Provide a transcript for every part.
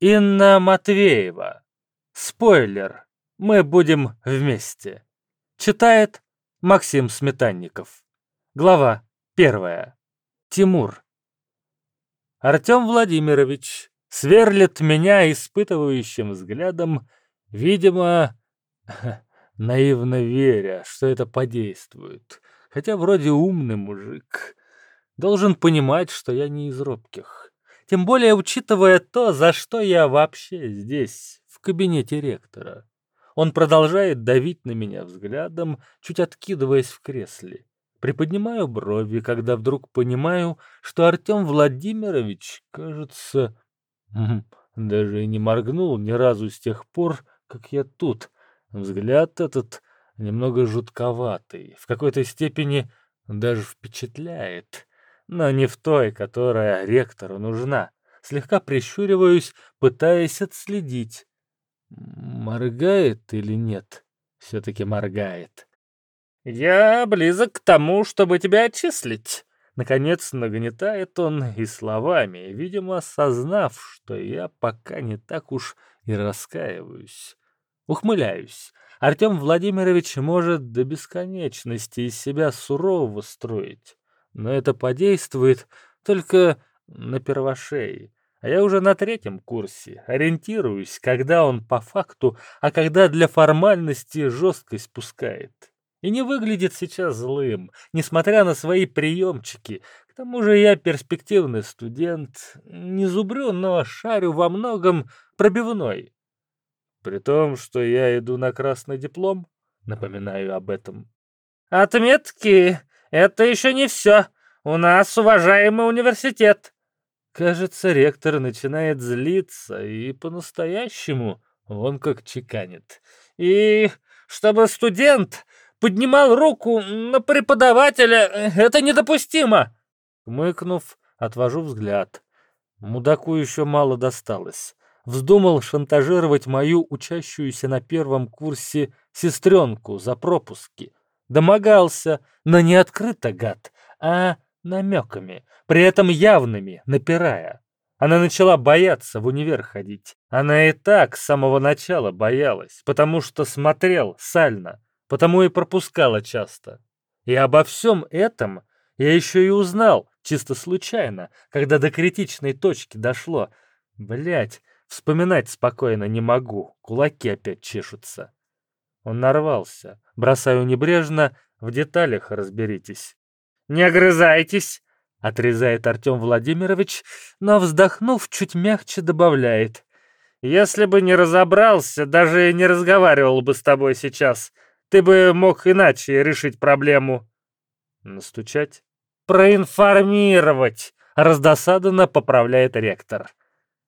Инна Матвеева. Спойлер. Мы будем вместе. Читает Максим Сметанников. Глава первая. Тимур. Артем Владимирович сверлит меня испытывающим взглядом, видимо, наивно веря, что это подействует. Хотя вроде умный мужик. Должен понимать, что я не из робких. Тем более, учитывая то, за что я вообще здесь, в кабинете ректора. Он продолжает давить на меня взглядом, чуть откидываясь в кресле. Приподнимаю брови, когда вдруг понимаю, что Артем Владимирович, кажется, даже и не моргнул ни разу с тех пор, как я тут. Взгляд этот немного жутковатый, в какой-то степени даже впечатляет, но не в той, которая ректору нужна. Слегка прищуриваюсь, пытаясь отследить. Моргает или нет? Все-таки моргает. «Я близок к тому, чтобы тебя отчислить». Наконец нагнетает он и словами, видимо, осознав, что я пока не так уж и раскаиваюсь. Ухмыляюсь. Артем Владимирович может до бесконечности из себя сурового строить, но это подействует только на первошее. А я уже на третьем курсе, ориентируюсь, когда он по факту, а когда для формальности жесткость пускает. И не выглядит сейчас злым, несмотря на свои приемчики. К тому же я перспективный студент, не зубрю, но шарю во многом пробивной. При том, что я иду на красный диплом, напоминаю об этом. «Отметки — это еще не все. У нас уважаемый университет». Кажется, ректор начинает злиться, и по-настоящему он как чеканит. «И чтобы студент поднимал руку на преподавателя, это недопустимо!» Мыкнув, отвожу взгляд. Мудаку еще мало досталось вздумал шантажировать мою учащуюся на первом курсе сестренку за пропуски. Домогался, но не открыто, гад, а намеками, при этом явными, напирая. Она начала бояться в универ ходить. Она и так с самого начала боялась, потому что смотрел сально, потому и пропускала часто. И обо всем этом я еще и узнал, чисто случайно, когда до критичной точки дошло. Блять, Вспоминать спокойно не могу, кулаки опять чешутся. Он нарвался. Бросаю небрежно, в деталях разберитесь. «Не огрызайтесь!» — отрезает Артем Владимирович, но, вздохнув, чуть мягче добавляет. «Если бы не разобрался, даже не разговаривал бы с тобой сейчас. Ты бы мог иначе решить проблему». «Настучать?» «Проинформировать!» — раздосадованно поправляет ректор.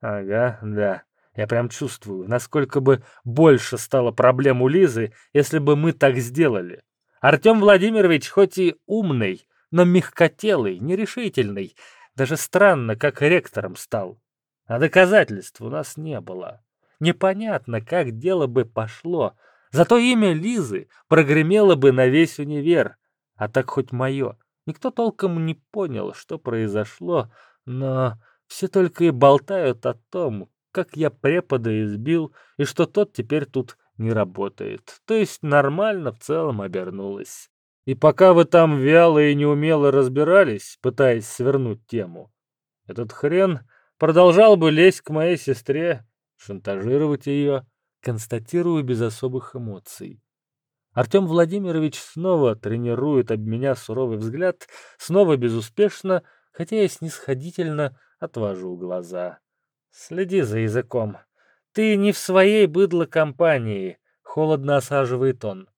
Ага, да. Я прям чувствую, насколько бы больше стало проблем у Лизы, если бы мы так сделали. Артем Владимирович хоть и умный, но мягкотелый, нерешительный. Даже странно, как ректором стал. А доказательств у нас не было. Непонятно, как дело бы пошло. Зато имя Лизы прогремело бы на весь универ. А так хоть мое. Никто толком не понял, что произошло, но все только и болтают о том, как я препода избил, и что тот теперь тут не работает. То есть нормально в целом обернулось. И пока вы там вяло и неумело разбирались, пытаясь свернуть тему, этот хрен продолжал бы лезть к моей сестре, шантажировать ее, констатирую без особых эмоций. Артем Владимирович снова тренирует об меня суровый взгляд, снова безуспешно, хотя и снисходительно Отвожу глаза. Следи за языком. Ты не в своей быдло-компании, холодно осаживает он.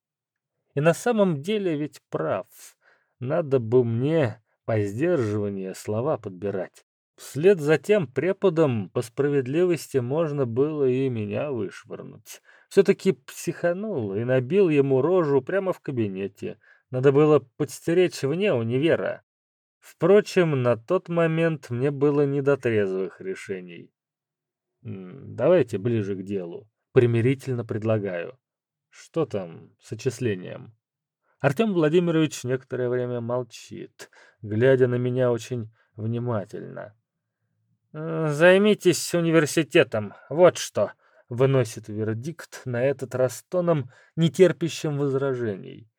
И на самом деле ведь прав. Надо бы мне по сдерживанию слова подбирать. Вслед за тем преподом по справедливости можно было и меня вышвырнуть. Все-таки психанул и набил ему рожу прямо в кабинете. Надо было подстеречь вне универа. Впрочем, на тот момент мне было не до трезвых решений. Давайте ближе к делу. Примирительно предлагаю. Что там с отчислением? Артем Владимирович некоторое время молчит, глядя на меня очень внимательно. «Займитесь университетом, вот что», — выносит вердикт на этот раз тоном, нетерпящим возражений.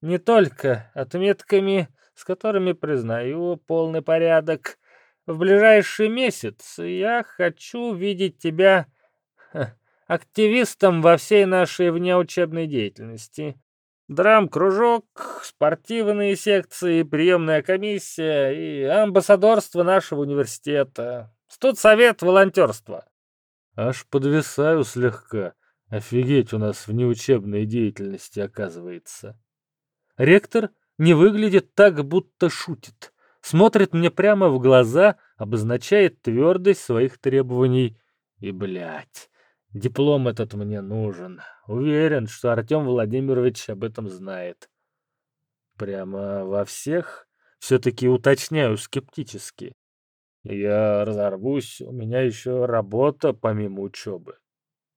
«Не только отметками, с которыми признаю полный порядок. В ближайший месяц я хочу видеть тебя активистом во всей нашей внеучебной деятельности. Драм-кружок, спортивные секции, приемная комиссия и амбассадорство нашего университета. Студсовет волонтерства. Аж подвисаю слегка. Офигеть у нас в неучебной деятельности оказывается. Ректор не выглядит так, будто шутит. Смотрит мне прямо в глаза, обозначает твердость своих требований. И, блядь, Диплом этот мне нужен. Уверен, что Артем Владимирович об этом знает. Прямо во всех? Все-таки уточняю скептически. Я разорвусь, у меня еще работа помимо учебы.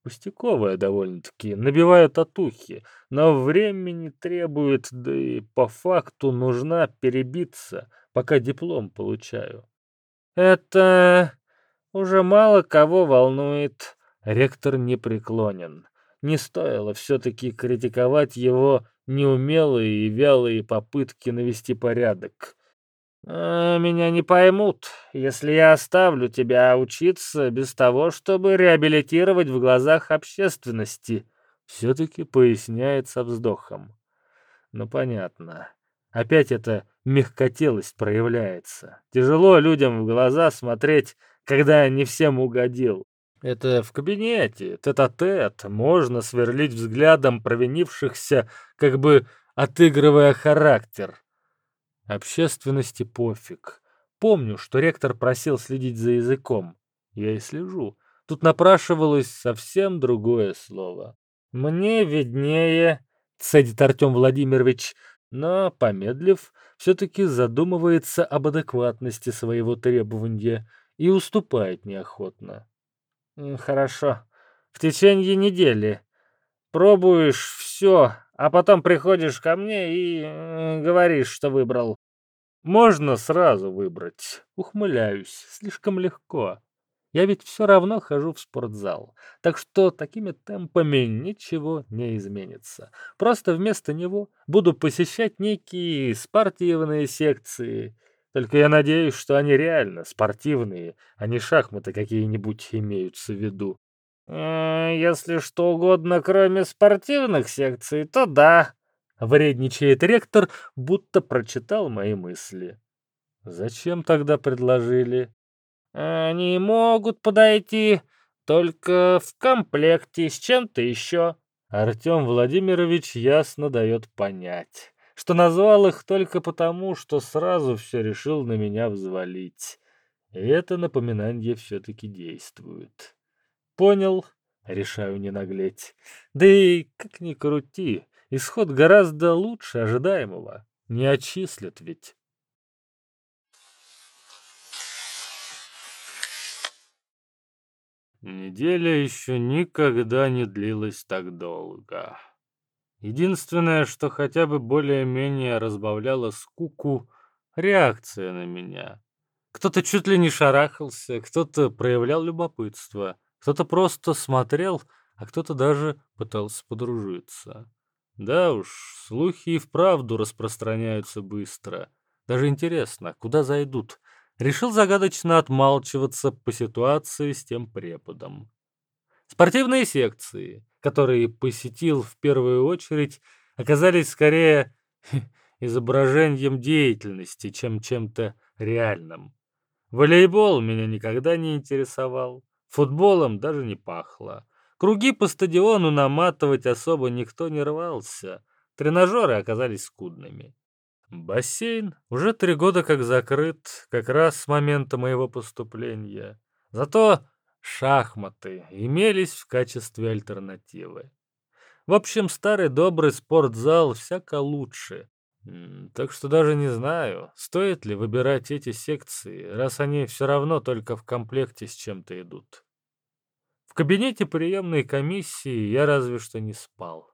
Пустяковая довольно-таки, набиваю татухи, но времени требует, да и по факту нужна перебиться, пока диплом получаю. Это уже мало кого волнует. Ректор не преклонен. Не стоило все-таки критиковать его неумелые и вялые попытки навести порядок. А меня не поймут, если я оставлю тебя учиться без того, чтобы реабилитировать в глазах общественности. Все-таки поясняет со вздохом. Ну, понятно. Опять эта мягкотелость проявляется. Тяжело людям в глаза смотреть, когда не всем угодил. Это в кабинете, тет-а-тет, можно сверлить взглядом провинившихся, как бы отыгрывая характер. Общественности пофиг. Помню, что ректор просил следить за языком. Я и слежу. Тут напрашивалось совсем другое слово. «Мне виднее», — цедит Артем Владимирович, но, помедлив, все-таки задумывается об адекватности своего требования и уступает неохотно. «Хорошо. В течение недели. Пробуешь все, а потом приходишь ко мне и говоришь, что выбрал. Можно сразу выбрать. Ухмыляюсь. Слишком легко. Я ведь все равно хожу в спортзал. Так что такими темпами ничего не изменится. Просто вместо него буду посещать некие спортивные секции только я надеюсь, что они реально спортивные, а не шахматы какие-нибудь имеются в виду. Если что угодно, кроме спортивных секций, то да. Вредничает ректор, будто прочитал мои мысли. Зачем тогда предложили? Они могут подойти только в комплекте с чем-то еще. Артем Владимирович ясно дает понять что назвал их только потому, что сразу все решил на меня взвалить. И это напоминание все-таки действует. Понял? Решаю не наглеть. Да и, как ни крути, исход гораздо лучше ожидаемого. Не отчислят ведь. Неделя еще никогда не длилась так долго. Единственное, что хотя бы более-менее разбавляло скуку, реакция на меня. Кто-то чуть ли не шарахался, кто-то проявлял любопытство, кто-то просто смотрел, а кто-то даже пытался подружиться. Да уж, слухи и вправду распространяются быстро. Даже интересно, куда зайдут. Решил загадочно отмалчиваться по ситуации с тем преподом. Спортивные секции которые посетил в первую очередь, оказались скорее изображением деятельности, чем чем-то реальным. Волейбол меня никогда не интересовал, футболом даже не пахло. Круги по стадиону наматывать особо никто не рвался, тренажеры оказались скудными. Бассейн уже три года как закрыт, как раз с момента моего поступления. Зато шахматы имелись в качестве альтернативы. В общем, старый добрый спортзал всяко лучше. Так что даже не знаю, стоит ли выбирать эти секции, раз они все равно только в комплекте с чем-то идут. В кабинете приемной комиссии я разве что не спал.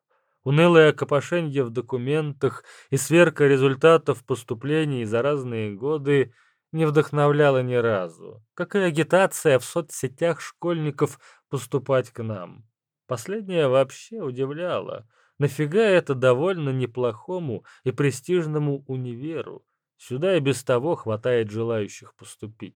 Унылое копошенье в документах и сверка результатов поступлений за разные годы не вдохновляла ни разу, как и агитация в соцсетях школьников поступать к нам. Последнее вообще удивляло. Нафига это довольно неплохому и престижному универу? Сюда и без того хватает желающих поступить.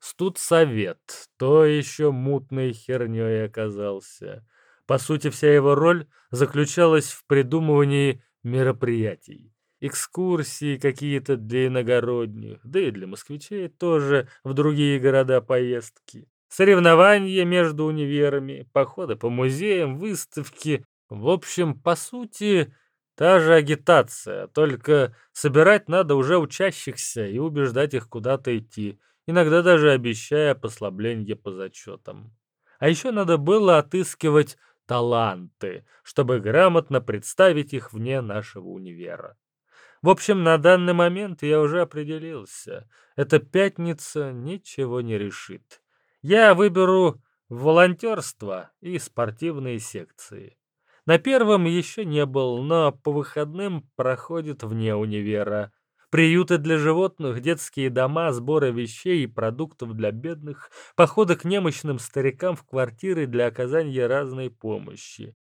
Студсовет, то еще мутной херней оказался. По сути, вся его роль заключалась в придумывании мероприятий. Экскурсии какие-то для иногородних, да и для москвичей тоже в другие города поездки. Соревнования между универами, походы по музеям, выставки. В общем, по сути, та же агитация, только собирать надо уже учащихся и убеждать их куда-то идти, иногда даже обещая послабление по зачетам. А еще надо было отыскивать таланты, чтобы грамотно представить их вне нашего универа. В общем, на данный момент я уже определился. Эта пятница ничего не решит. Я выберу волонтерство и спортивные секции. На первом еще не был, но по выходным проходит вне универа. Приюты для животных, детские дома, сборы вещей и продуктов для бедных, походы к немощным старикам в квартиры для оказания разной помощи.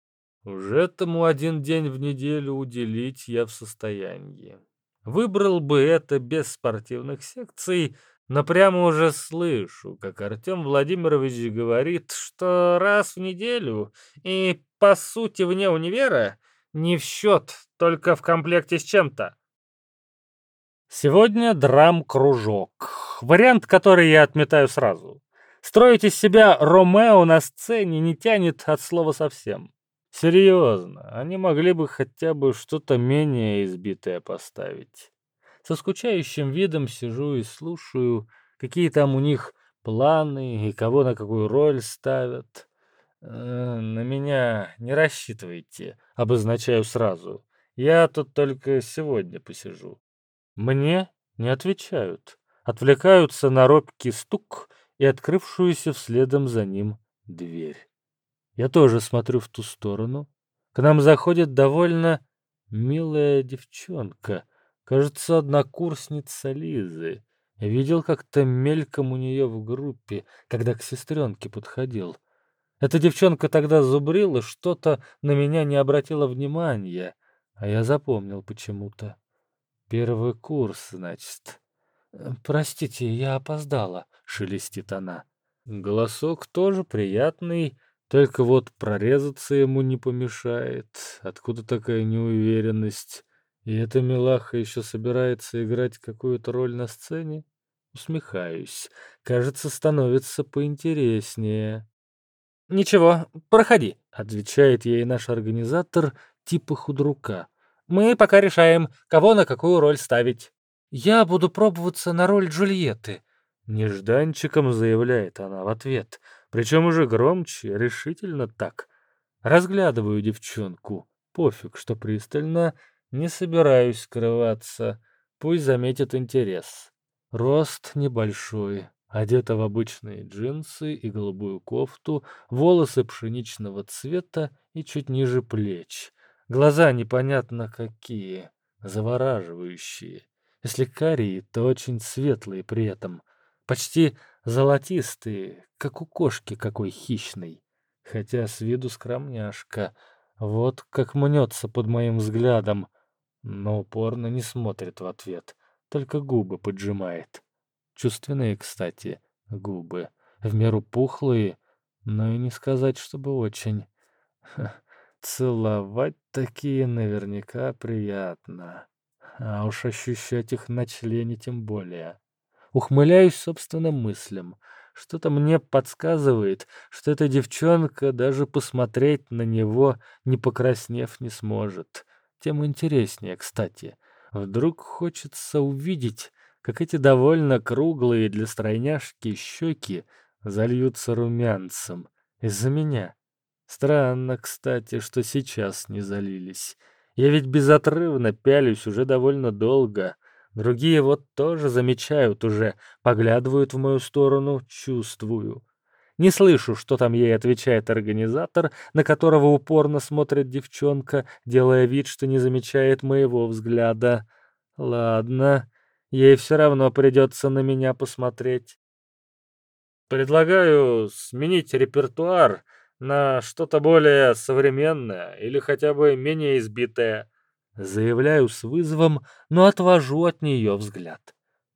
Уже этому один день в неделю уделить я в состоянии. Выбрал бы это без спортивных секций, но прямо уже слышу, как Артем Владимирович говорит, что раз в неделю и, по сути, вне универа не в счет, только в комплекте с чем-то. Сегодня драм-кружок. Вариант, который я отметаю сразу. Строить из себя Ромео на сцене не тянет от слова совсем. Серьезно, они могли бы хотя бы что-то менее избитое поставить. Со скучающим видом сижу и слушаю, какие там у них планы и кого на какую роль ставят. Э, на меня не рассчитывайте, обозначаю сразу. Я тут только сегодня посижу. Мне не отвечают. Отвлекаются на робкий стук и открывшуюся вследом за ним дверь. Я тоже смотрю в ту сторону. К нам заходит довольно милая девчонка. Кажется, однокурсница Лизы. Я видел как-то мельком у нее в группе, когда к сестренке подходил. Эта девчонка тогда зубрила, что-то на меня не обратила внимания, а я запомнил почему-то. Первый курс, значит. «Простите, я опоздала», — шелестит она. Голосок тоже приятный, только вот прорезаться ему не помешает. Откуда такая неуверенность? И эта милаха еще собирается играть какую-то роль на сцене? Усмехаюсь. Кажется, становится поинтереснее. «Ничего, проходи», — отвечает ей наш организатор типа худрука. «Мы пока решаем, кого на какую роль ставить». «Я буду пробоваться на роль Джульетты», — нежданчиком заявляет она в ответ — причем уже громче, решительно так. Разглядываю девчонку. Пофиг, что пристально. Не собираюсь скрываться. Пусть заметит интерес. Рост небольшой. Одета в обычные джинсы и голубую кофту, волосы пшеничного цвета и чуть ниже плеч. Глаза непонятно какие, завораживающие. Если карие, то очень светлые при этом. Почти золотистые, как у кошки какой хищной. Хотя с виду скромняшка. Вот как мнется под моим взглядом. Но упорно не смотрит в ответ, только губы поджимает. Чувственные, кстати, губы. В меру пухлые, но и не сказать, чтобы очень. Ха, целовать такие наверняка приятно. А уж ощущать их на члене тем более. Ухмыляюсь собственным мыслям. Что-то мне подсказывает, что эта девчонка даже посмотреть на него, не покраснев, не сможет. Тем интереснее, кстати. Вдруг хочется увидеть, как эти довольно круглые для стройняшки щеки зальются румянцем. Из-за меня. Странно, кстати, что сейчас не залились. Я ведь безотрывно пялюсь уже довольно долго, Другие вот тоже замечают уже, поглядывают в мою сторону, чувствую. Не слышу, что там ей отвечает организатор, на которого упорно смотрит девчонка, делая вид, что не замечает моего взгляда. Ладно, ей все равно придется на меня посмотреть. Предлагаю сменить репертуар на что-то более современное или хотя бы менее избитое. Заявляю с вызовом, но отвожу от нее взгляд.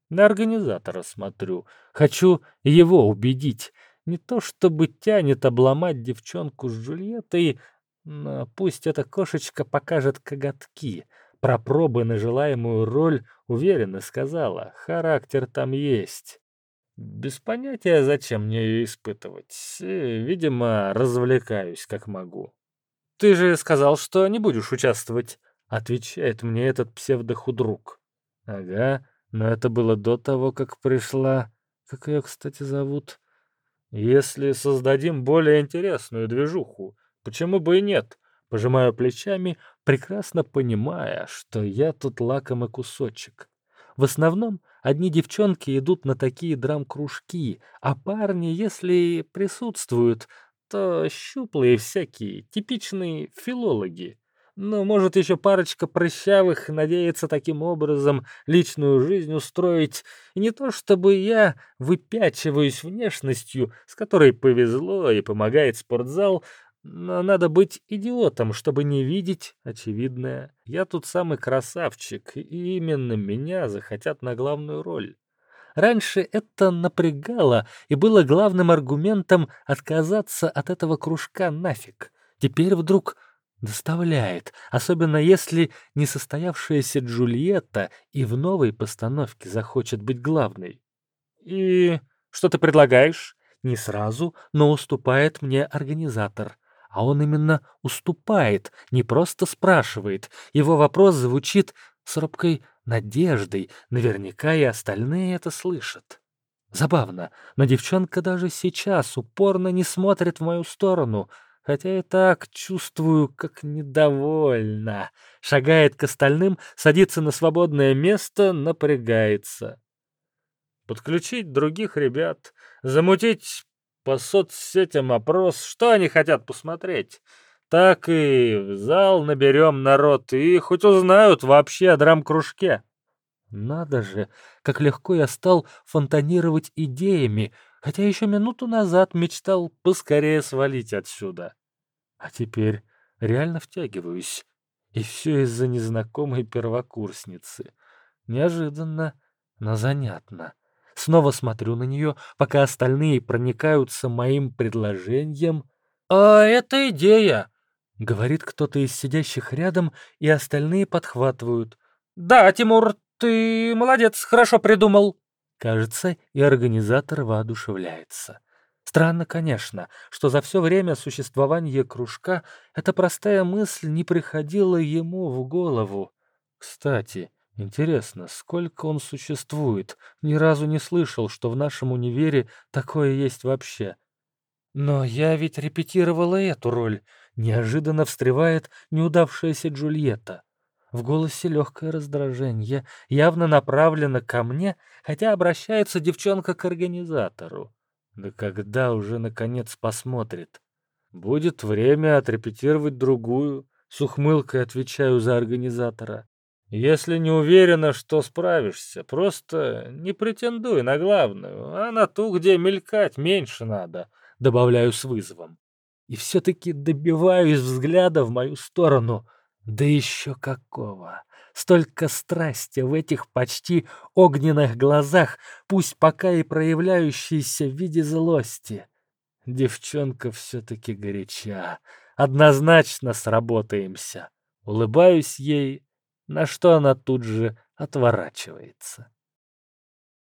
На организатора смотрю. Хочу его убедить. Не то чтобы тянет обломать девчонку с Джульеттой, но пусть эта кошечка покажет коготки. Про пробы на желаемую роль уверенно сказала. Характер там есть. Без понятия, зачем мне ее испытывать. Видимо, развлекаюсь как могу. «Ты же сказал, что не будешь участвовать», — отвечает мне этот псевдохудрук. «Ага, но это было до того, как пришла... Как ее, кстати, зовут?» «Если создадим более интересную движуху, Почему бы и нет? Пожимаю плечами, прекрасно понимая, что я тут лакомый кусочек. В основном одни девчонки идут на такие драм-кружки, а парни, если присутствуют, то щуплые всякие, типичные филологи. Ну, может, еще парочка прыщавых надеется таким образом личную жизнь устроить. И не то чтобы я выпячиваюсь внешностью, с которой повезло и помогает спортзал, но надо быть идиотом, чтобы не видеть очевидное. Я тут самый красавчик, и именно меня захотят на главную роль. Раньше это напрягало и было главным аргументом отказаться от этого кружка нафиг. Теперь вдруг доставляет, особенно если несостоявшаяся Джульетта и в новой постановке захочет быть главной. «И что ты предлагаешь?» Не сразу, но уступает мне организатор а он именно уступает, не просто спрашивает. Его вопрос звучит с робкой надеждой, наверняка и остальные это слышат. Забавно, но девчонка даже сейчас упорно не смотрит в мою сторону, хотя и так чувствую, как недовольна. Шагает к остальным, садится на свободное место, напрягается. Подключить других ребят, замутить по соцсетям опрос, что они хотят посмотреть. Так и в зал наберем народ, и хоть узнают вообще о драм-кружке. Надо же, как легко я стал фонтанировать идеями, хотя еще минуту назад мечтал поскорее свалить отсюда. А теперь реально втягиваюсь. И все из-за незнакомой первокурсницы. Неожиданно, но занятно. Снова смотрю на нее, пока остальные проникаются моим предложением. «А это идея!» — говорит кто-то из сидящих рядом, и остальные подхватывают. «Да, Тимур, ты молодец, хорошо придумал!» Кажется, и организатор воодушевляется. Странно, конечно, что за все время существования кружка эта простая мысль не приходила ему в голову. Кстати, Интересно, сколько он существует? Ни разу не слышал, что в нашем универе такое есть вообще. Но я ведь репетировала эту роль. Неожиданно встревает неудавшаяся Джульетта. В голосе легкое раздражение, явно направлено ко мне, хотя обращается девчонка к организатору. Да когда уже, наконец, посмотрит? Будет время отрепетировать другую, с ухмылкой отвечаю за организатора. Если не уверена, что справишься, просто не претендуй на главную, а на ту, где мелькать меньше надо, добавляю с вызовом. И все-таки добиваюсь взгляда в мою сторону. Да еще какого! Столько страсти в этих почти огненных глазах, пусть пока и проявляющиеся в виде злости. Девчонка все-таки горяча. Однозначно сработаемся. Улыбаюсь ей, на что она тут же отворачивается.